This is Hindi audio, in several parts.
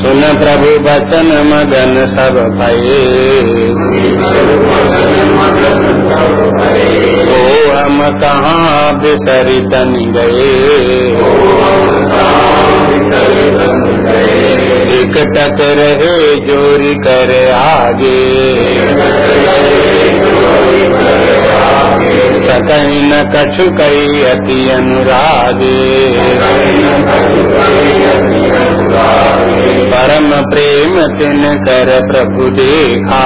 सुन प्रभु बचन मगन सब भये। ओ हम कहाँ बिसरी तन गए टक रहे जोरी कर आगे। सकई न कछु कई अति अनुरागे। परम प्रेम तिन कर प्रभु देखा।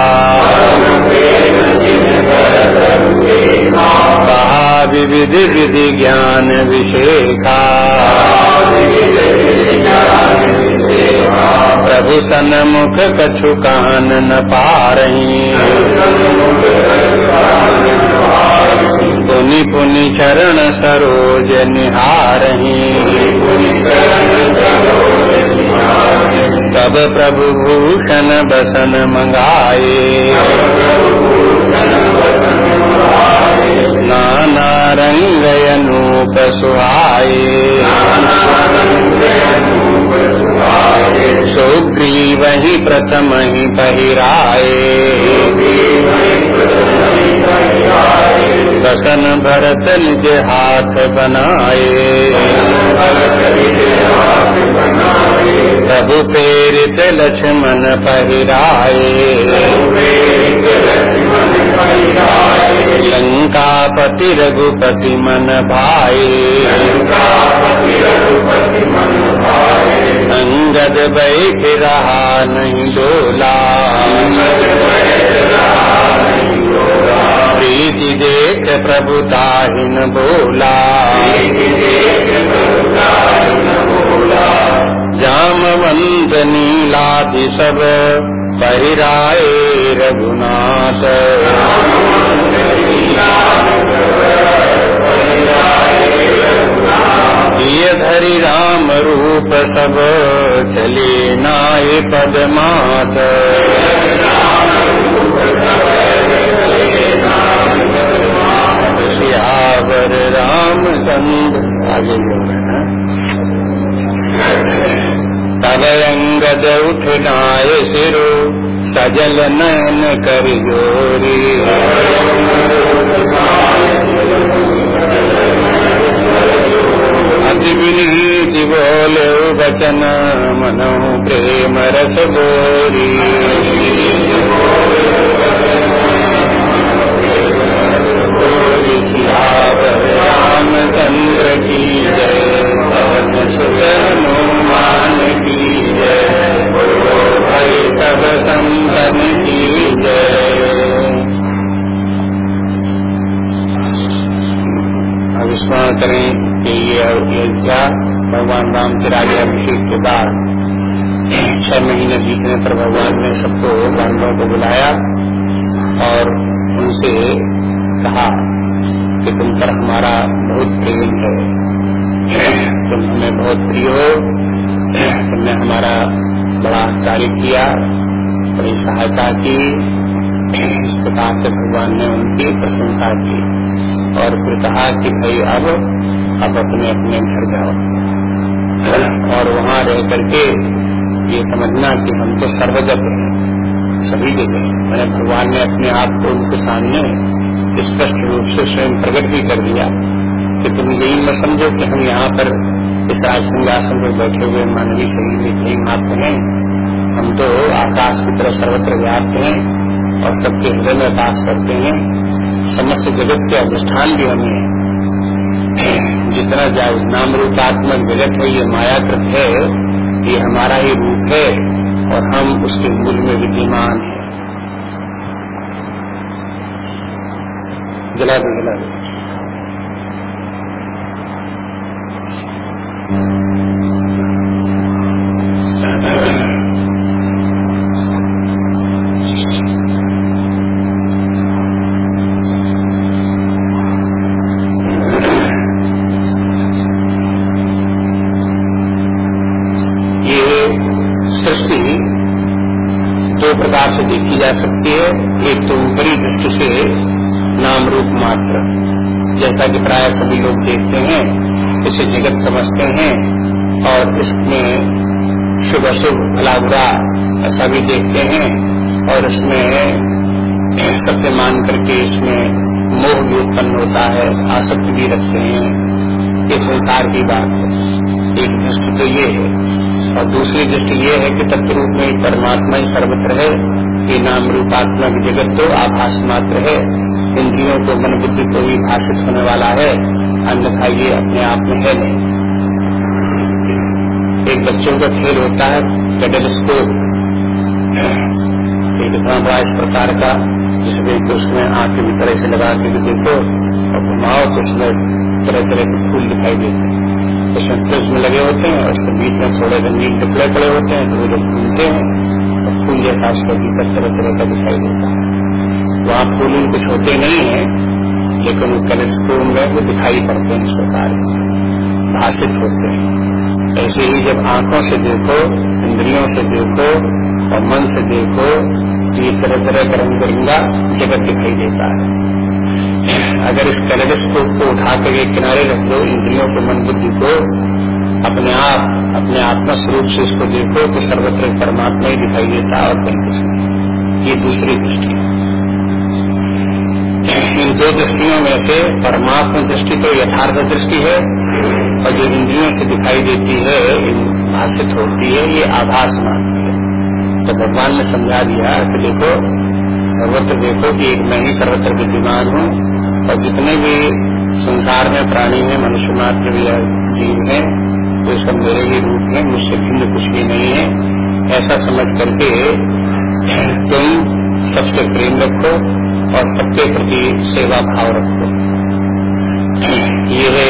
कहा विविध विधि ज्ञान विशेखा। प्रभु सन्मुख कछु कान न पारही। पुनि पुनि चरण सरोज निहारही। तब प्रभु भूषण बसन मंगाए। नाना रंग अनूप सुहाए। सुग्रीव ही प्रथम ही पहिराए बसन भरत निज हाथ बनाए। प्रभु प्रेरित लक्ष्मण पहिराए लंकापति रघुपति मन भाए अंगद बैठ रहा नहीं डोला। प्रीति देख प्रभु ताहिन बोला। जामवंत नीलादि सब पहिराए रघुनाथ। ये धरि राम रूप सब चले नाय पदमात। सियावर रामचंद्र आगे अंगद उठनाय सिरो सजल नयन कर जोरी। अति विनीति बोले वचन मनो प्रेम रस बोरी। रामचंद्र की जय पवन सुत अब स्मरण करें कि ये अयोध्या भगवान राम के राज्य अभिषेक के बाद छह महीने बीतने पर भगवान ने सबको बांधवों को बुलाया और उनसे कहा कि तुम पर हमारा बहुत प्रेम है तुम हमें बहुत प्रिय हो। तुमने हमारा बड़ा कार्य किया, बड़ी सहायता की इस प्रकार से भगवान ने उनकी प्रशंसा की और फिर कहा कि भाई अब अब अपने अपने घर जाओ। और वहाँ रह करके ये समझना कि हम तो सर्वजप हैं, सभी जगह मैंने भगवान ने अपने आप को उनके सामने स्पष्ट रूप से स्वयं प्रकट भी कर दिया कि तुम यही न समझो कि हम यहाँ पर राज सिंहासन पर बैठे हुए मानवीय शरीर में यही मात्र हैं। हम तो आकाश की तरह सर्वत्र व्याप्त हैं और सबके हृदय में वास करते हैं। समस्त जगत के अधिष्ठान भी हमें जितना जाए नाम रूपात्मक जगत है, ये मायाकृत है, ये हमारा ही रूप है और हम उसके मूल में विद्यमान हैं। जला दो जला दो। दृष्टि ये है कि तत्व रूप में परमात्मा ही सर्वत्र है, ये नाम रूपात्मक जगत तो आभास मात्र है। इंद्रियों को मन बुद्धि को भी भाषित होने वाला है, अन्यथा ये अपने आप में है नहीं। एक बच्चों का खेल होता है पेडल स्कोप एक इतना बड़ा इस प्रकार का जिसमें उसमें आँख भी तरह से लगा के देखो, और घुमाओ तो उसमें तरह तरह के फूल दिखाई देते हैं। उसमें प्रिज्म लगे होते हैं और उसके बीच में थोड़े रंगीन टुकड़े पड़े होते हैं तो वो जब घूमते हैं तो फूल जैसा उसका भीतर तरह तरह का दिखाई देता है। वहाँ फूल कुछ होते नहीं है, लेकिन कलेक्टोम में वो दिखाई पड़ते हैं इस प्रकार भाषित होते हैं। ऐसे ही जब आँखों से देखो, इंद्रियों से देखो, और मन से देखो, ये तरह तरह का रंग बिरंगा जगत दिखाई देता है। अगर इस कैलेडोस्कोप को उठा कर एक किनारे रख दो इंद्रियों को मन बुद्धि को, अपने आप, अपने आत्मा स्वरूप से इसको देखो तो सर्वत्र परमात्मा ही दिखाई देता और कहीं ये दूसरी दृष्टि इन दो दृष्टियों में से परमात्मा दृष्टि तो यथार्थ दृष्टि है, और जो इंद्रियों से दिखाई देती है भाषित होती है, ये आभास मानती है। तो भगवान ने समझा दिया कि देखो सर्वत्र देखो कि एक मैं ही सर्वत्र विद्यमान हूँ। और जितने भी संसार में प्राणी हैं, मनुष्य मात्र जीव हैं वो सब मेरे ही रूप में मुझसे भिन्न कुछ भी नहीं है। ऐसा समझ करके तुम सबसे प्रेम रखो और सबके प्रति सेवा भाव रखो। ये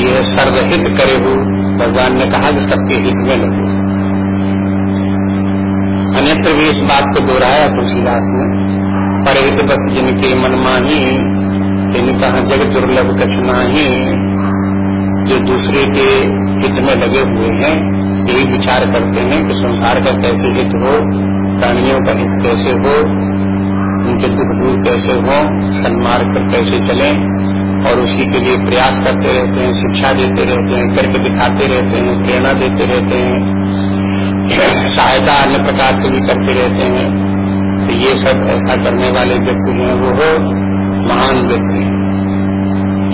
ये सर्वहित करे हो भगवान ने कहा कि सबके हित में लगो अन्यत्र भी इस बात को दोहराया तुलसीदास ने। पर बस जिनके मन माही कहा जग दुर्लभ कछना ही जो दूसरे के हित में लगे हुए हैं, यही विचार करते हैं कि संसार का कैसे हित हो, प्राणियों का हित कैसे हो, उनके दुख दूर कैसे हो, सन्मार्ग पर कैसे चले, और उसी के लिए प्रयास करते रहते हैं, शिक्षा देते रहते हैं, करके दिखाते रहते हैं, प्रेरणा देते रहते हैं, सहायता अन्य प्रकार से भी करते रहते हैं। तो ये सब ऐसा करने वाले व्यक्ति हैं वो हो महान व्यक्ति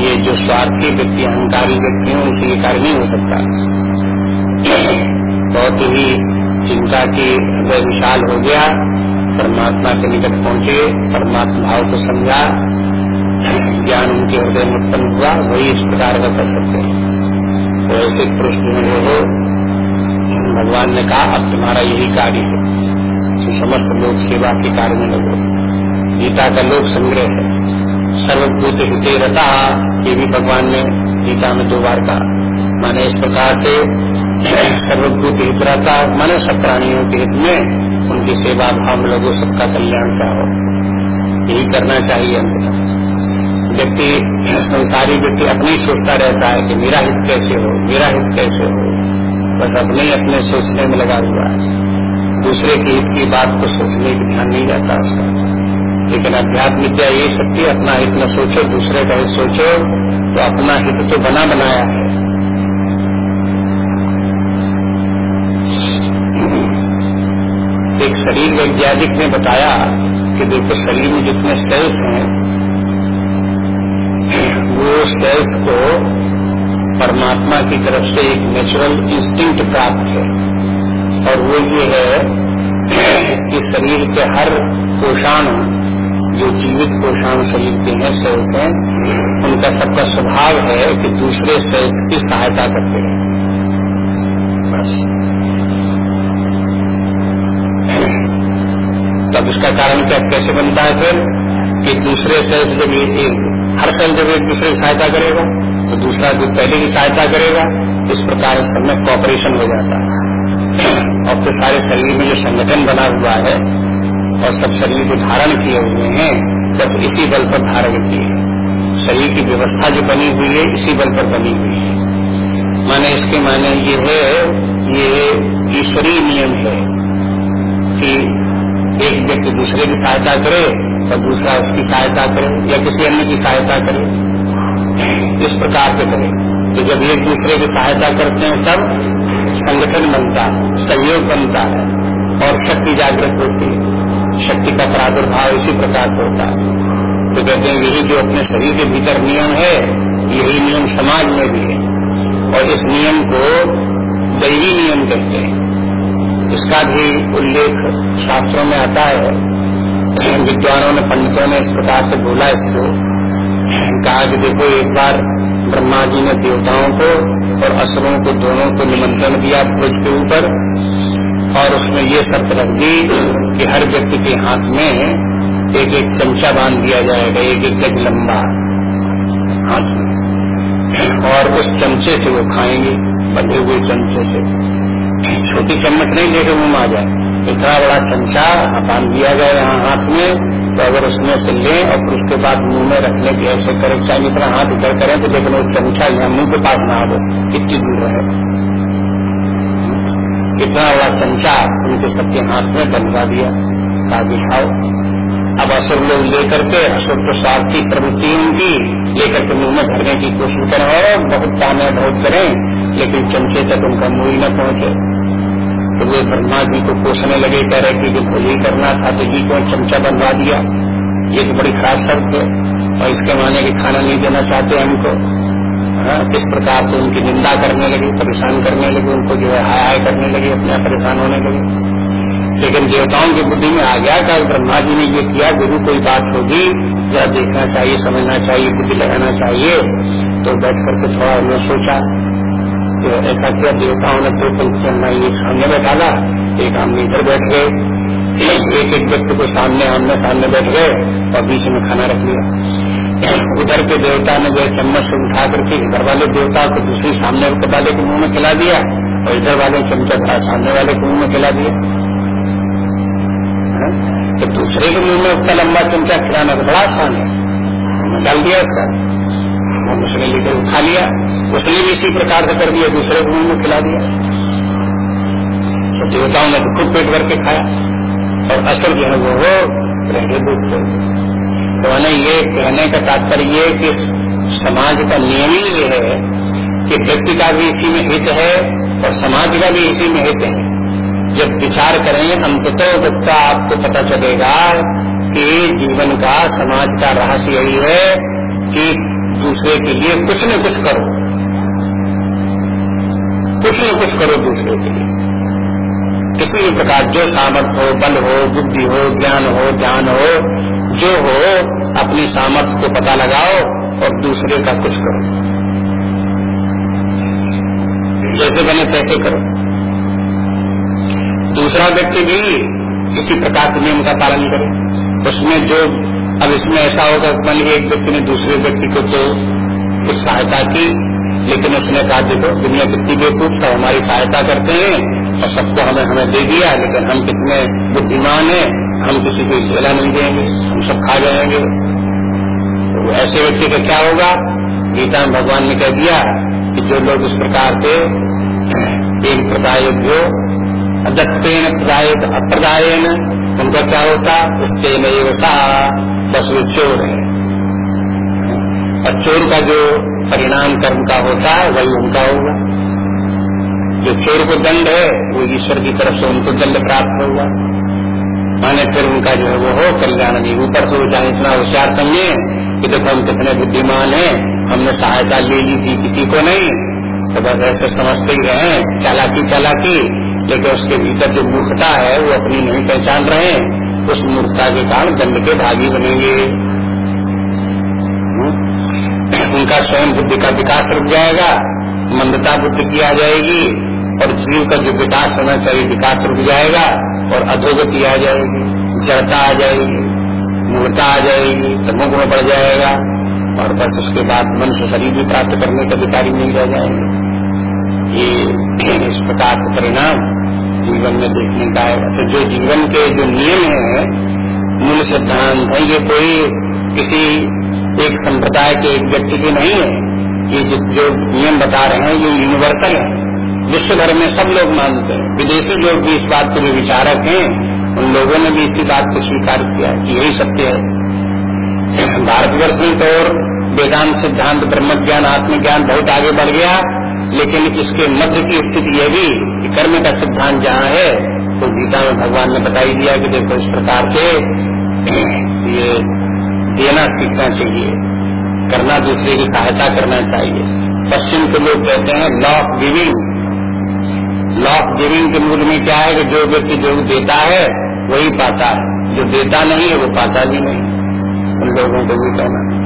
ये जो स्वार्थी व्यक्ति, अहंकारी व्यक्ति है उनसे ये कार्य नहीं हो सकता। बहुत ही चिंता की हृदय विशाल हो गया, परमात्मा के निकट पहुँचे, परमात्मा भाव को समझा, ज्ञान उनके हृदय में उत्पन्न हुआ, वही इस प्रकार का कर सकते हैं। तो ऐसे पुरुष जो हो, भगवान ने कहा, अब तुम्हारा यही कार्य है। तो समस्त लोक सेवा के कार्य में लगो। गीता का लोक संग्रह है। सर्वभूत हिते रता, ये भी भगवान ने गीता में दो बार कहा। माने इस प्रकार से सर्वभूत हित रहता माने सब प्राणियों के हित में उनकी सेवा भाव लोगों, सबका कल्याण क्या हो। यही करना चाहिए व्यक्ति, संसारी व्यक्ति अपने ही सोचता रहता है कि मेरा हित कैसे हो, मेरा हित कैसे हो। बस अपने ही अपने सोचने में लगा हुआ है। दूसरे के हित की बात को सोचने की ध्यान नहीं रहता। लेकिन अध्यात्म विद्या ये शक्ति अपना हित न सोचो, दूसरे का हित सोचो तो अपना हित तो बना बनाया है। एक शरीर वैज्ञानिक ने बताया कि देखो, शरीर में जितने सेल्स हैं, वो सेल्स को परमात्मा की तरफ़ से एक नेचुरल इंस्टिंक्ट प्राप्त है। और वो ये है कि शरीर के हर कोषाणु जो जीवित कोषाणु शरीर के हैं सेल्स हैं, उनका सबका स्वभाव है कि दूसरे सेल्स की सहायता करते हैं। बस। तब इसका कारण क्या, कैसे बनता है फिर? कि दूसरे सेल्स जब एक, हर सेल जब एक दूसरे की सहायता करेगा तो दूसरा जो पहले की सहायता करेगा, इस प्रकार सब में कॉपरेशन हो जाता है। और फिर सारे शरीर में जो संगठन बना हुआ है और सब शरीर को धारण किए हुए हैं, बस इसी बल पर धारण किए शरीर की व्यवस्था जो बनी हुई है, इसी बल पर बनी हुई है। माने इसके माने ये है, ये ईश्वरीय नियम है कि एक व्यक्ति दूसरे की सहायता करे और दूसरा उसकी सहायता करे या किसी अन्य की सहायता करे, इस प्रकार से करे। तो जब एक दूसरे की सहायता करते हैं तब संगठन बनता है, सहयोग बनता है और शक्ति जागृत होती है। शक्ति का प्रादुर्भाव इसी प्रकार से होता है। तो कहते हैं, यही जो अपने शरीर के भीतर नियम है, यही नियम समाज में भी है। और इस नियम को दैवी नियम कहते हैं। इसका भी उल्लेख शास्त्रों में आता है, विद्वानों ने, पंडितों ने इस प्रकार से बोला इसको। कहा कि देखो, एक बार ब्रह्मा जी ने देवताओं को और असुरों को दोनों को निमंत्रण दिया भोज के ऊपर। और उसमें ये शर्त रख दी कि हर व्यक्ति के हाथ में एक एक चमचा बाँध दिया जाएगा एक एक गज लंबा। हाथ में और उस चमचे से वो खाएँगे, बंधे हुए चमचे से। छोटी चम्मच नहीं लेके मुँह आ जाए। इतना बड़ा चमचा बाँध दिया जाए यहाँ हाथ में तो अगर उसमें से लें और फिर उसके बाद मुँह में रखने के ऐसे करें, चाहे इतना हाथ इधर करें तो लेकिन वो चमचा यहाँ मुँह के पास ना आवे कितनी दूर है कितना बड़ा चमचा उनके सबके हाथ में बनवा दिया काफ़ी खाओ। अब असुर लोग लेकर के, असुर प्रसाद की प्रवृत्ति उनकी, लेकर के मुँह में भरने की कोशिश करें और बहुत काम है, बहुत करें, लेकिन चमचे तक उनका मुँह ही न पहुँचे। तो वे ब्रह्मा जी को कोसने लगे कह रहे कि जो भोज करना था तो जी को चमचा बनवा दिया। ये तो बड़ी खराब शर्त है और इसके माने की खाना नहीं देना चाहते हमको। हाँ, किस प्रकार से उनकी निंदा करने लगे परेशान करने लगे उनको जो है हाय हाय करने लगे अपने परेशान होने लगे। लेकिन देवताओं की बुद्धि में आ गया कि ब्रह्मा जी ने ये किया ज़रूर कोई बात होगी या देखना चाहिए समझना चाहिए बुद्धि लगाना चाहिए तो बैठ करके थोड़ा उन्होंने सोचा। तो ऐसा किया देवताओं ने दो पंक्तियाँ एक सामने बैठा ला एक आमने इधर बैठ गए। एक एक व्यक्ति को सामने, आमने, सामने बैठ गए और बीच में खाना रख लिया। उधर के देवता ने जो चम्मच से उठा करके इधर वाले देवता को दूसरी सामने वाले के मुँह में खिला दिया और इधर वाले चमचा सामने वाले के मुँह में खिला दिया। तो दूसरे के मुँह में उसका लंबा चमचा खिलाना तो बड़ा आसान है। डाल दिया उसका। उसने लेकर उठा लिया। उसने भी इसी प्रकार से कर दिया, दूसरे के में खिला दिया। तो देवताओं ने तो खुद पेट भर के खाया। और असर जो है वो हो रहे दूध तो मैंने ये कहने का तात्पर्य ये कि समाज का नियम ही ये है कि व्यक्ति का भी इसी में हित है और समाज का भी इसी में हित है। जब विचार करेंगे अंततः दुखता आपको पता चलेगा कि जीवन का, समाज का रहस्य यही है कि दूसरे के लिए कुछ न कुछ करो। कुछ न कुछ करो दूसरे के लिए। किसी भी प्रकार जो सामर्थ्य हो, बल हो, बुद्धि हो, ज्ञान हो, ध्यान हो, जो हो, अपनी सामर्थ्य को पता लगाओ और दूसरे का कुछ करो। जैसे बने तैसे करो। दूसरा व्यक्ति भी किसी प्रकार के नियम का पालन करे। उसमें जो, अब इसमें ऐसा होगा मान लीजिए एक व्यक्ति ने दूसरे व्यक्ति को तो कुछ सहायता की लेकिन उसने कहा, देखो, दुनिया कितनी बेकूफ सब हमारी सहायता करते हैं और सबको हमें हमें दे दिया लेकिन हम कितने बुद्धिमान हैं, हम किसी को झेला नहीं देंगे, हम सब खा जाएँगे। तो ऐसे व्यक्ति का क्या होगा? गीता भगवान ने कह दिया कि जो लोग इस प्रकार से एक प्रकार जो अदत्तेन प्रदायक, अप्रदायन, उनका क्या होता? उसके सा, बस वो चोर है। और चोर का जो परिणाम कर्म का होता है, वही उनका होगा। जो चोर को दंड है, वो ईश्वर की तरफ़ से उनको दंड प्राप्त होगा। माने फिर उनका जो है वो हो, कल्याण नहीं। ऊपर से वो चाहे इतना होशियार समझे कि देखो हम कितने बुद्धिमान हैं, हमने सहायता ले ली थी किसी को नहीं। तो बस ऐसे समझते ही रहे, चालाकी चालाकी, लेकिन उसके भीतर जो मूर्खता है, वो अपनी नहीं पहचान रहे। उस मूर्खता के कारण दंड के भागी बनेंगे? उनका स्वयं बुद्धि का विकास रुक जाएगा, मंदता बुद्धि की आ जाएगी, और जीव का जो विकास होना चाहिए, विकास रुक जाएगा, और अधोगति आ जाएगी, जड़ता आ जाएगी, मूर्ता आ जाएगी तमुख में बढ़ जाएगा, और बस उसके बाद मन से शरीर भी प्राप्त करने के अधिकारी नहीं रह जाएँगे। ये इस प्रकार का परिणाम जीवन में देखने का है। तो जो जीवन के जो नियम है, मूल सिद्धांत है, ये कोई किसी एक संप्रदाय के एक व्यक्ति की नहीं है। ये जो, नियम बता रहे हैं ये यूनिवर्सल है। विश्व भर में सब लोग मानते हैं। विदेशी लोग भी इस बात के लिए विचारक हैं। उन लोगों ने भी इसी बात को स्वीकार किया कि यही सत्य है। भारतवर्ष में तो वेदांत सिद्धांत ब्रह्म ज्ञान आत्मज्ञान बहुत आगे बढ़ गया। लेकिन इसके मध्य की स्थिति यह भी कि कर्म का सिद्धांत जहाँ है तो गीता में भगवान ने बताई दिया कि देखो इस प्रकार से सीखना चाहिए। करना दूसरे की सहायता करना चाहिए। पश्चिम के लोग कहते हैं law of giving law of giving के मूल में क्या है कि जो व्यक्ति जो देता है, वही पाता है। जो देता नहीं है, वो पाता भी नहीं। उन लोगों को भी कहना।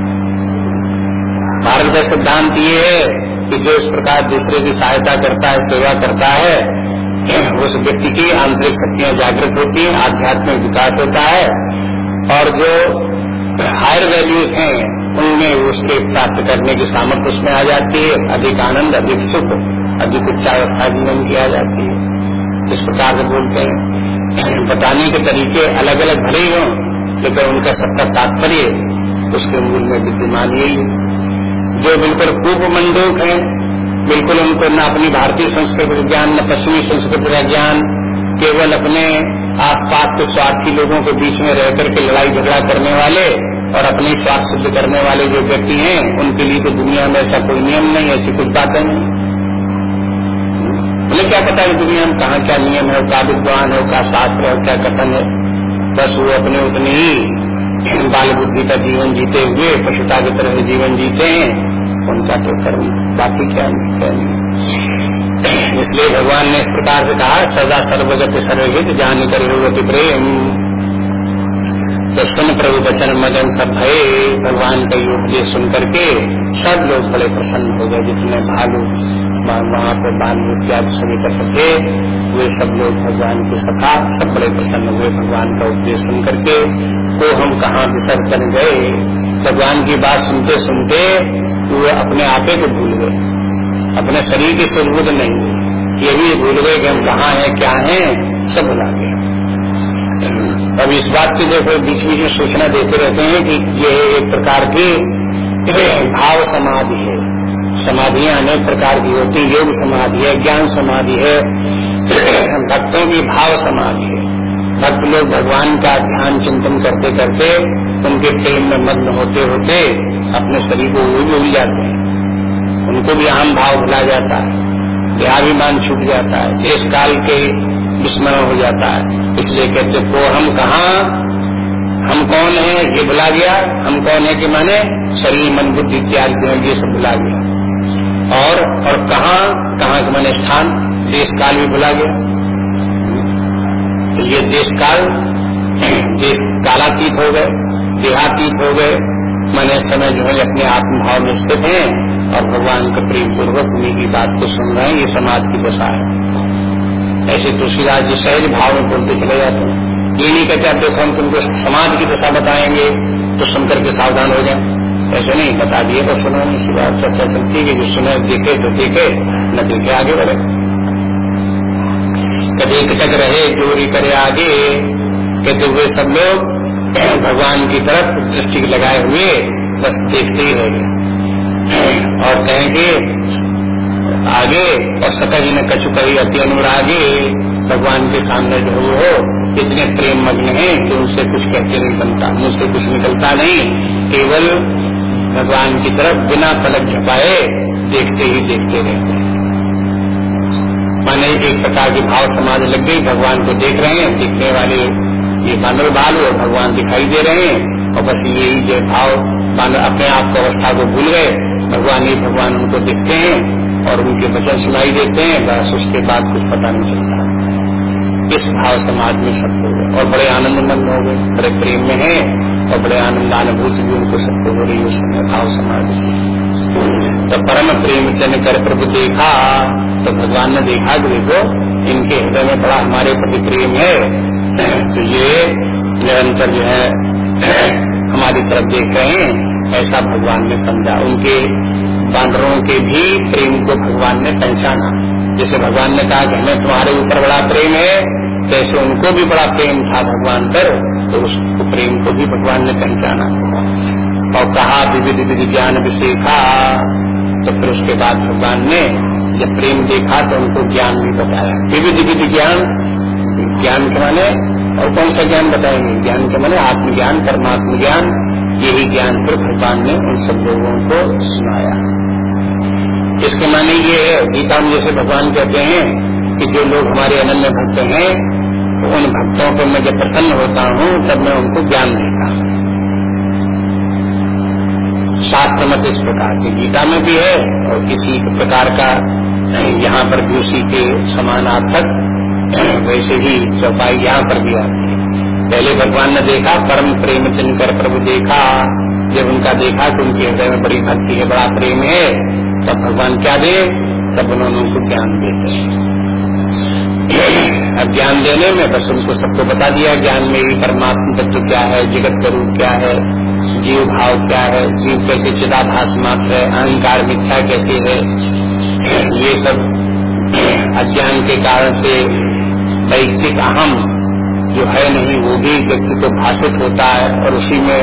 भारत का सिद्धांत ये है कि जो इस प्रकार दूसरे की सहायता करता है, सेवा करता है, उस व्यक्ति की आंतरिक शक्तियाँ जागृत होती हैं, आध्यात्मिक विकास होता है, और जो हायर वैल्यूज़ हैं, उनमें उसके प्राप्त करने की सामर्थ्य उसमें आ जाती है, अधिक आनंद, अधिक सुख, अधिक उच्चावस्था जीवन की आ जाती है। इस प्रकार से बोलते हैं। बताने के तरीके अलग अलग भरे हों, लेकिन उनका सबका तात्पर्य उसके मूल में विद्यमान यही है। जो बिल्कुल पूर्व मंडूक है, बिल्कुल उनको न अपनी भारतीय संस्कृति का ज्ञान, न पश्चिमी संस्कृति का ज्ञान, केवल अपने आसपास के स्वार्थी लोगों के बीच में रह करके लड़ाई झगड़ा करने वाले और अपने स्वार्थ सिद्ध करने वाले जो व्यक्ति हैं, उनके लिए तो दुनिया में ऐसा कोई नियम नहीं ऐसी कुछ बातें नहीं। उन्हें क्या पता है दुनिया में कहाँ क्या नियम है, क्या विद्वान है, क्या शास्त्र है, क्या कथन है। बस वो अपने उतने ही बाल बुद्धि का जीवन जीते हुए, पशुता की तरह जीवन जीते हैं। उनका तो कर्म, बाकी क्या नहीं। इसलिए भगवान ने इस प्रकार से कहा, सदा सर्वगत सर्वहित जान कर प्रेम। तो सुन प्रभु वचन मदन सब भय, भगवान का उपदेश सुन करके सब लोग बड़े प्रसन्न हो गए, जितने भालू वहाँ पे बाल इत्यादि सुनी कर सके, वे सब लोग भगवान के सखा सब बड़े प्रसन्न हुए, भगवान का उपदेश सुन करके तो हम कहाँ विसर्जन गए। भगवान की बात सुनते सुनते वे अपने आपे को भूल गए। अपने शरीर के सुदबुद नहीं ये भी भूल गए कि हम कहाँ हैं, क्या हैं, सब भुला गए। अब इस बात की जो बीच बीच में सूचना देते रहते हैं कि ये एक प्रकार की भाव समाधि है। समाधियाँ अनेक प्रकार की होती योग समाधि है, ज्ञान समाधि है, भक्तों की भाव समाधि है। भक्त लोग भगवान का ध्यान चिंतन करते करते उनके प्रेम में मग्न होते होते अपने शरीर को भूल जाते हैं। उनको भी आम भाव भुला जाता है। देहाभिमान छूट जाता है। देश काल के विस्मरण हो जाता है। इसलिए कहते तो हम कहा? हम कौन है? ये भुला गया। हम कौन है कि माने शरीर, मन, बुद्धि इत्यादि जो ये सब भुला गया। और और कहा? कहा के माने स्थान? देश काल भी भुला गया। तो ये देश काल देश कालातीत हो गए, देहातीत हो गए। मैंने समय जो है अपने आत्मभाव में स्थित हैं। और भगवान का प्रेम पूर्वक उन्हीं की बात को सुन रहे हैं, ये समाज की दशा है। ऐसे तुलसीदास जी सहज भाव में बोलते चले जाते हैं। ये नहीं कहते आप देखो हम तुमको समाज की दशा बताएँगे तो सुनकर के सावधान हो जाए। ऐसे नहीं, बता दिए तो सुनो, इसी बात चर्चा चलती है जो सुने, देखे तो देखे, न देखे, आगे बढ़े। कभी कटक रहे, चोरी करे आगे, कहते हुए सब लोग भगवान की तरफ़ दृष्टि लगाए हुए, बस देखते ही रह गए। और कहेंगे, आगे, और सका जी ने कछु कही अति अनुरागे भगवान के सामने जो हो, इतने प्रेम मग्न है कि उनसे कुछ कहते नहीं बनता, मुझसे कुछ निकलता नहीं। केवल भगवान की तरफ़ बिना पलक झपाए देखते ही देखते रहते माने एक प्रकार की भाव समाज लग गई, भगवान को देख रहे हैं, देखने वाले ये बानर बाल और भगवान दिखाई दे रहे हैं, और बस यही जो भाव अपने आप को अवस्था को भूल गए। भगवान ही भगवान उनको दिखते हैं और उनके वचन सुनाई देते हैं, बस उसके बाद कुछ पता नहीं चलता। इस भाव समाज में सब हो गए। और बड़े आनंदमंद हो गए, बड़े प्रेम में है और बड़े आनंदानुभूति भी उनको सबको हो रही है समय भाव समाज में। तो परम प्रेम जन कर प्रभु देखा तो भगवान ने देखा कि देखो, इनके हृदय में बड़ा हमारे प्रति प्रेम है। तो ये निरंतर जो है, हमारी तरफ़ देख रहे हैं। ऐसा भगवान ने समझा। उनके बानरों के भी प्रेम को भगवान ने पहचाना। जैसे भगवान ने कहा कि हमें तुम्हारे ऊपर बड़ा प्रेम है, जैसे उनको भी बड़ा प्रेम था भगवान पर तो उस प्रेम को भी भगवान ने पहचाना। और कहा विविध विधि ज्ञान विशेखा। तो फिर उसके बाद भगवान ने जब प्रेम देखा तो उनको ज्ञान भी बताया। विविध विधि ज्ञान। ज्ञान के माने, और कौन सा ज्ञान बताएँगे? ज्ञान के माने आत्मज्ञान परमात्म ज्ञान यही ज्ञान फिर भगवान ने उन सब लोगों को सुनाया। इसके माने ये है, गीता में जैसे भगवान कहते हैं कि जो लोग हमारे अनन्य भक्त हैं, उन भक्तों को मैं जब प्रसन्न होता हूँ, तब मैं उनको ज्ञान देता हूँ। शास्त्र मत इस प्रकार की गीता में भी है, और किसी प्रकार का यहाँ पर भी उसी के समानार्थक वैसे ही चौपाई यहाँ पर भी आती पहले भगवान ने देखा, परम प्रेम चिनकर प्रभु देखा। जब उनका देखा कि उनके हृदय में बड़ी भक्ति है, बड़ा प्रेम है, तब भगवान क्या दे? तब उन्होंने उनको ज्ञान देते अब ज्ञान देने में बस उनको सबको बता दिया, ज्ञान में भी परमात्मा तत्व क्या है, जगत का रूप क्या है, जीव भाव क्या है, जीव कैसे चिदाभास मात्र है, अहंकार मिथ्या कैसे है? ये सब अज्ञान के कारण से, वैश्विक अहम जो है नहीं, वो भी व्यक्ति को भाषित होता है और उसी में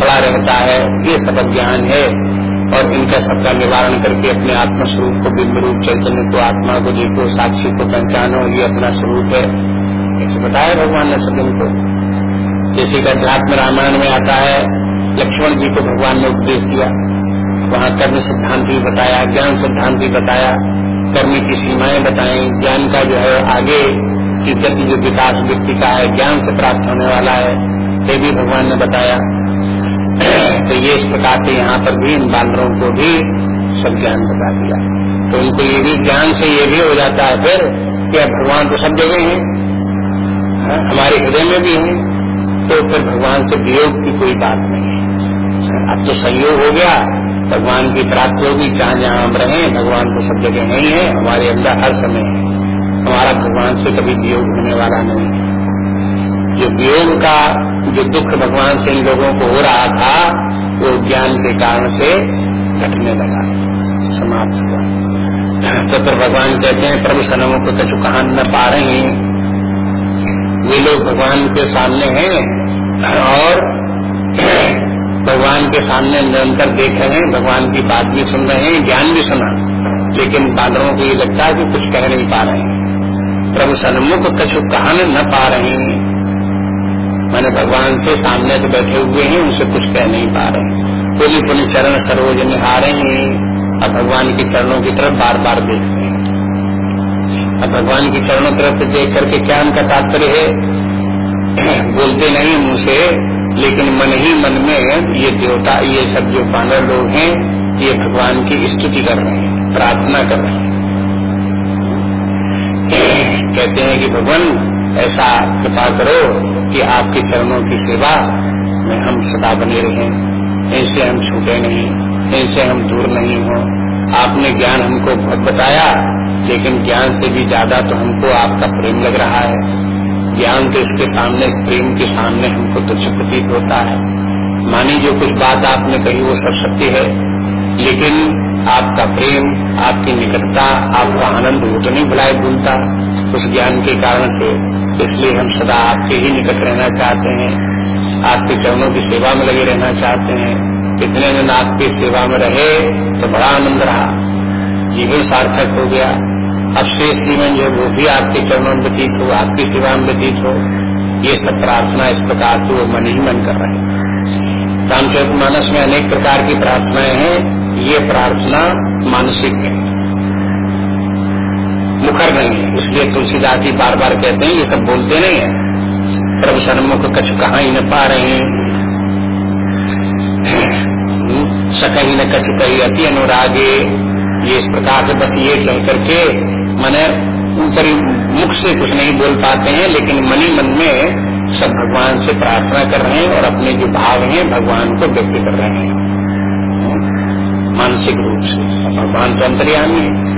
पड़ा रहता है। ये सब ज्ञान है और इनका सबका निवारण करके अपने आत्म स्वरूप को बिंब रूप चैतन्य को, आत्मा को देखो साक्षी को पहचानो, ये अपना स्वरूप है। ऐसे बताया भगवान ने सब इनको? जैसे कि अध्यात्म रामायण में आता है, लक्ष्मण जी को भगवान ने उपदेश दिया। वहाँ कर्म सिद्धांत भी बताया, ज्ञान सिद्धांत भी बताया। कर्म की सीमाएँ बताएँ ज्ञान का जो है आगे की गति जो विकास व्यक्ति का है ज्ञान से प्राप्त होने वाला है ये भी भगवान ने बताया। तो ये इस प्रकार से यहाँ पर भी इन बानरों को भी सब ज्ञान बता दिया। तो उनको ये भी ज्ञान से ये भी हो जाता है फिर कि अब भगवान तो सब जगह है। हाँ, हमारे हृदय में भी है। तो फिर भगवान से वियोग की कोई बात नहीं है। अब तो संयोग हो गया। भगवान की प्राप्ति होगी। जहाँ जहाँ हम रहे भगवान तो सब जगह नहीं है। हमारे अंदर हर समय है। हमारा भगवान से कभी वियोग होने वाला नहीं। है जो वियोग का, जो दुख भगवान से इन लोगों को हो रहा था, वो ज्ञान के कारण से घटने लगा, समाप्त हुआ। तो फिर भगवान कहते हैं, प्रभु सनमों को कछु कहा न पा रहे हैं। वे लोग भगवान के सामने हैं और भगवान के सामने निरंतर देख रहे हैं, भगवान की बात भी सुन रहे हैं, ज्ञान भी सुना। लेकिन बादलों को ये लगता है कि कुछ कह नहीं पा रहे हैं। प्रभु सन्मुख कछु कहा न पा रहे हैं। मैंने भगवान से सामने से बैठे हुए हैं, उनसे कुछ कह नहीं पा रहे पुनि पुनि चरण सरोज निहारे हैं। अब भगवान के चरणों की तरफ़ बार बार देख रहे हैं। अब भगवान की चरणों तरफ़ देख करके क्या उनका तात्पर्य है? बोलते नहीं मुँह से लेकिन मन ही मन में ये देवता, ये सब जो बानर लोग हैं, ये भगवान की स्तुति कर रहे हैं, प्रार्थना कर रहे हैं। कहते हैं कि भगवान, ऐसा कृपा करो कि आपके चरणों की सेवा में हम सदा बने रहें। इनसे हम छूटे नहीं, इनसे हम दूर नहीं हो। आपने ज्ञान हमको बहुत बताया, लेकिन ज्ञान से भी ज़्यादा तो हमको आपका प्रेम लग रहा है। ज्ञान तो इसके सामने, प्रेम के सामने हमको तुच्छ प्रतीत होता है। मानी जो कुछ बात आपने कही वो सब सत्य है, लेकिन आपका प्रेम, आपकी निकटता, आपका आनंद वो तो नहीं भुलाए भूलता। उस ज्ञान के कारण से इसलिए हम सदा आपके ही निकट रहना चाहते हैं। आपके चरणों की सेवा में लगे रहना चाहते हैं। कितने दिन आपकी सेवा में रहे तो बड़ा आनंद रहा। जीवन सार्थक हो गया। अब शेष जीवन जो वो भी आपके चरणों में व्यतीत हो, आपकी सेवा में व्यतीत हो। ये सब प्रार्थना इस प्रकार से वो मन ही मन कर रहे रामचरित मानस में अनेक प्रकार की प्रार्थनाएँ हैं। ये प्रार्थना मानसिक है। मुखर नहीं है। इसलिए तुलसीदास जी बार बार कहते हैं, ये सब बोलते नहीं है। प्रभु सन्मुख कछ कहा ही न पा रहे हैं। सकही न कछ कही, अति अनुरागे। ये इस प्रकार से बस ये कह करके मैंने ऊपरी मुख से कुछ नहीं बोल पाते हैं, लेकिन मनी मन में सब भगवान से प्रार्थना कर रहे हैं और अपने जो भाव हैं, भगवान को व्यक्त कर रहे हैं। मानसिक रूप से। भगवान तो अंतर्यामी है।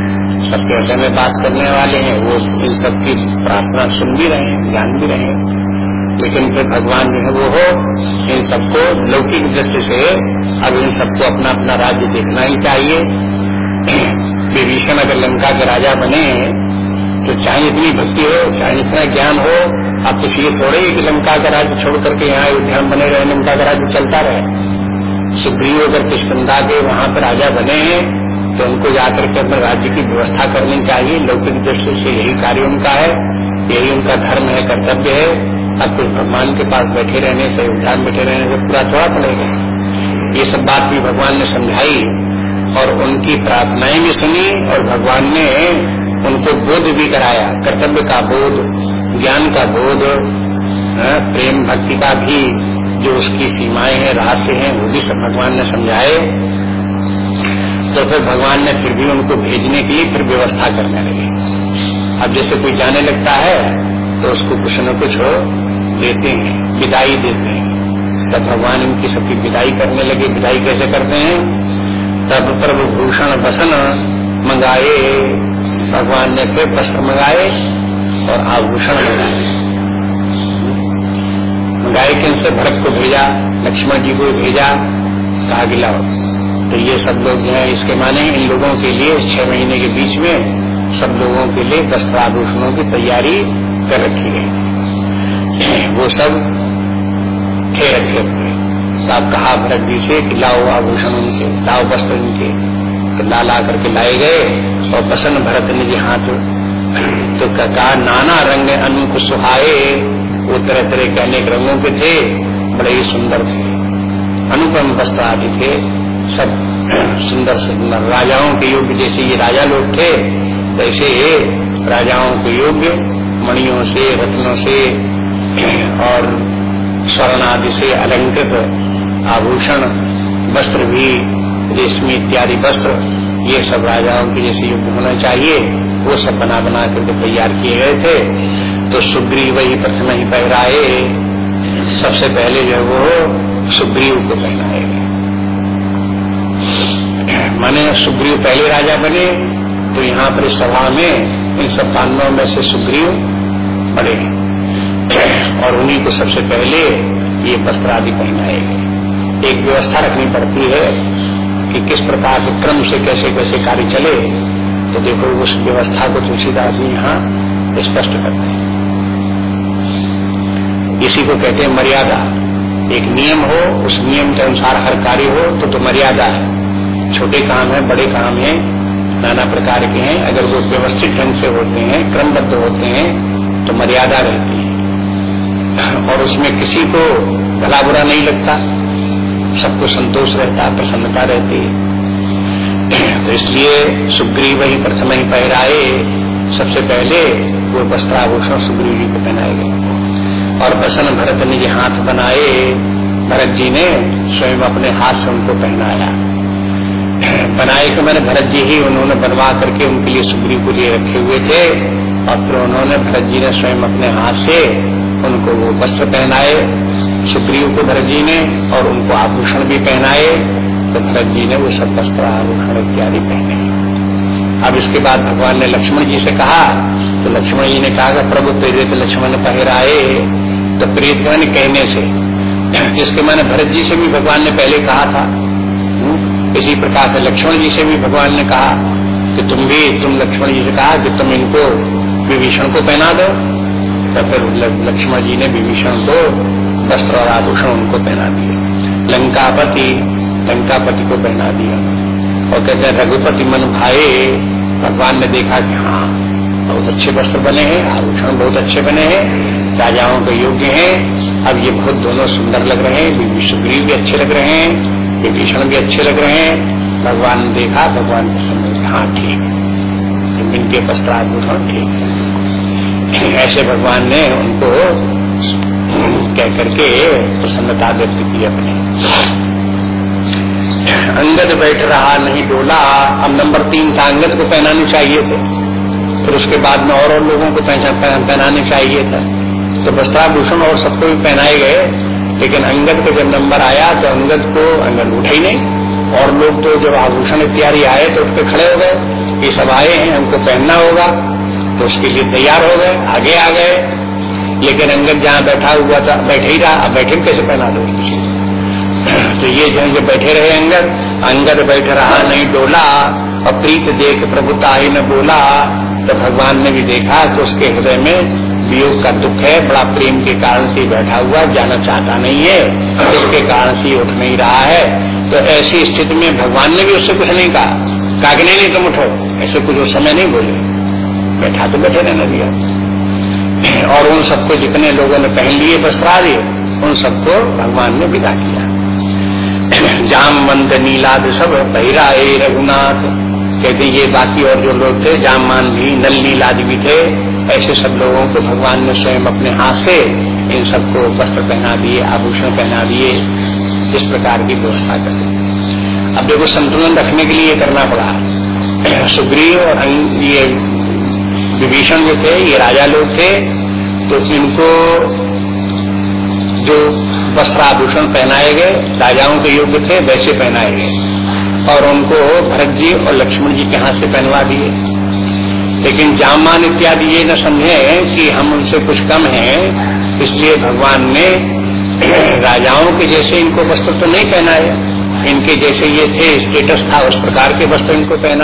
सबके हृदय में बात करने वाले हैं, वो इन सबकी प्रार्थना सुन भी रहे हैं जान भी रहे हैं। लेकिन फिर भगवान जो है वो हो, इन सबको लौकिक दृष्टि से अब इन सबको अपना अपना राज्य देखना ही चाहिए। विभीषण अगर लंका के राजा बने तो चाहे इतनी भक्ति हो, चाहे इतना ज्ञान हो अब कुछ ये थोड़े ही कि लंका का राज्य छोड़ करके यहाँ अयोध्या बने रहे, लंका का राज्य चलता रहे। सुग्रीव अगर किष्कंदा के वहाँ पर राजा बने हैं तो उनको जाकर के अपने राज्य की व्यवस्था करनी चाहिए। लौकिक दृष्टि से यही कार्य उनका है यही उनका धर्म है कर्तव्य है। अब कुछ भगवान के पास बैठे रहने से उद्यान बैठे रहने से पूरा थोड़ा पड़ेगा ये सब बात भी भगवान ने समझाई और उनकी प्रार्थनाएँ भी सुनी और भगवान ने उनको बोध भी कराया। कर्तव्य का बोध ज्ञान का बोध हाँ, प्रेम भक्ति का भी जो उसकी सीमाएँ हैं रहस्य हैं वो भी सब भगवान ने समझाए। तो फिर भगवान ने फिर भी उनको भेजने के लिए फिर व्यवस्था करने लगे। अब जैसे कोई जाने लगता है तो उसको कुछ न कुछ देते हैं, विदाई देते हैं। तब भगवान इनकी सबकी विदाई करने लगे। विदाई कैसे करते हैं? तब प्रभु भूषण बसन मंगाए। भगवान ने फिर वस्त्र मंगाए और आभूषण मंगाए। मंगाए के उनसे भरत को भेजा, लक्ष्मण जी को भेजा, कहा गिला तो ये सब लोग जो है, इसके माने इन लोगों के लिए छह महीने के बीच में सब लोगों के लिए वस्त्राभूषणों की तैयारी कर रखी गई। वो सब थे रखे हुए। आप कहा भरत जी से कि लाओ आभूषण उनके, लाओ वस्त्र उनके। तो ला ला करके लाए गए और बसन भरत ने जी हाथ तो कहा नाना रंग अनुप सुहाए। वो तरह तरह के अनेक रंगों के थे, बड़े ही सुंदर थे। अनुपम वस्त्र आदि थे। सब सुंदर सुंदर राजाओं के योग्य, जैसे ये राजा लोग थे, वैसे राजाओं के योग्य, मणियों से, रत्नों से, और स्वर्ण आदि से अलंकृत आभूषण, वस्त्र भी, रेशमी इत्यादि वस्त्र, ये सब राजाओं के जैसे युग होना चाहिए, वो सब बना बना करके तैयार किए गए थे। तो सुग्रीव वही प्रथम ही पहराए। सबसे पहले जो वो सुग्रीव को पहनाए माने सुग्रीव पहले राजा बने तो यहाँ पर सभा में इन सब पांडवों में से सुग्रीव पड़े और उन्हीं को सबसे पहले ये वस्त्र आदि पहनाए गए। एक व्यवस्था रखनी पड़ती है कि किस प्रकार के क्रम से कैसे कैसे कार्य चले तो देखो उस व्यवस्था को तुलसीदास जी यहाँ स्पष्ट करते हैं। इसी को कहते हैं मर्यादा। एक नियम हो, उस नियम के अनुसार हर कार्य हो तो तो मर्यादा है। छोटे काम है, बड़े काम है, नाना प्रकार के हैं। अगर वो व्यवस्थित ढंग से होते हैं, क्रमबद्ध होते हैं तो मर्यादा रहती है। और उसमें किसी को भला बुरा नहीं लगता। सबको संतोष रहता, प्रसन्नता रहती है। तो इसलिए सुग्रीव ही प्रथम ही पहराए। सबसे पहले वो वस्त्राभूषण सुग्रीव जी को पहनाए गए। और बसन भरत ने हाथ बनाए। भरत जी ने स्वयं अपने हाथ से उनको पहनाया। बनाए के मैंने भरत जी ही उन्होंने बनवा करके उनके लिए सुग्रीव को लिए रखे हुए थे। और फिर उन्होंने भरत जी ने स्वयं अपने हाथ से उनको वो वस्त्र पहनाए। सुग्रीव को भरत जी ने और उनको आभूषण भी पहनाए। तो भरत जी ने वो सब वस्त्र आभूषण इत्यादि पहने। अब इसके बाद भगवान ने लक्ष्मण जी से कहा तो लक्ष्मण जी ने कहा प्रभु प्रेरित लक्ष्मण पहराए तो प्रेरित कहने से। जिसके मैंने भरत जी से भी भगवान ने पहले कहा था इसी प्रकार से लक्ष्मण जी से भी भगवान ने कहा कि तुम भी, तुम लक्ष्मण जी से कहा कि तुम इनको विभीषण को पहना दो। तो फिर लक्ष्मण जी ने विभीषण को वस्त्र और आभूषण उनको पहना दिए। लंकापति लंकापति को पहना दिया। और कहते हैं, रघुपति मन भाए, भगवान ने देखा कि हाँ बहुत अच्छे वस्त्र बने हैं, आभूषण बहुत अच्छे बने हैं, राजाओं के योग्य हैं। अब ये बहुत दोनों सुंदर लग रहे हैं सुग्रीव भी अच्छे लग रहे हैं। विभीषण भी अच्छे लग रहे हैं। भगवान ने देखा, भगवान को समझ हाँ ठीक तो इनके वस्त्राभूषण ठीक है। ऐसे भगवान ने उनको कह करके प्रसन्नता व्यक्त की अपनी। अंगद बैठ रहा, नहीं डोला अब नंबर तीन था, अंगद को पहनाने चाहिए थे। फिर उसके बाद में और और लोगों को पहनाने चाहिए था। तो वस्त्राभूषण और सबको भी पहनाए गए। लेकिन अंगद का जब नंबर आया तो अंगद को अंगद उठा ही नहीं। और लोग तो जब आभूषण इत्यादि आए तो उठ के खड़े हो गए। ये सब आए हैं हमको पहनना होगा। तो उसके लिए तैयार हो गए, आगे आ गए। लेकिन अंगद जहाँ बैठा हुआ था, बैठे ही रहा। अब बैठे कैसे पहना दो तो ये जो ये बैठे रहे अंगद। अंगद बैठ रहा नहीं, डोला। और प्रीत देख प्रभुता ही न बोला। तो भगवान ने भी देखा तो उसके हृदय में वियोग का दुख है, बड़ा प्रेम के कारण से बैठा हुआ, जाना चाहता नहीं है इसके कारण से उठ नहीं रहा है। तो ऐसी स्थिति में भगवान ने भी उससे कुछ नहीं कहा। कहा नहीं तुम उठो। ऐसे कुछ उस समय नहीं बोले। बैठा तो बैठे रहने दिया। और उन सबको जितने लोगों ने पहन लिए वस्त्रादि उन सबको भगवान ने विदा किया। जाम मंद नीलाद सब, बहिरा ए रघुनाथ। कहते ये बाकी और जो लोग थे जामान भी नल नीलाद भी थे। ऐसे सब लोगों को भगवान ने स्वयं अपने हाथ से इन सबको वस्त्र पहना दिए, आभूषण पहना दिए, इस प्रकार की व्यवस्था कर दी। अब देखो, संतुलन रखने के लिए करना पड़ा। सुग्रीव और ये विभीषण जो थे, ये राजा लोग थे तो इनको जो वस्त्र आभूषण पहनाए गए, राजाओं के योग्य थे, वैसे पहनाए गए। और उनको भरत जी और लक्ष्मण जी के हाथ से पहनवा दिए। लेकिन जामान इत्यादि ये न समझे कि हम उनसे कुछ कम हैं, इसलिए भगवान ने राजाओं के जैसे इनको वस्त्र तो नहीं पहनाए, इनके जैसे ये थे स्टेटस था, उस प्रकार के वस्त्र इनको पहना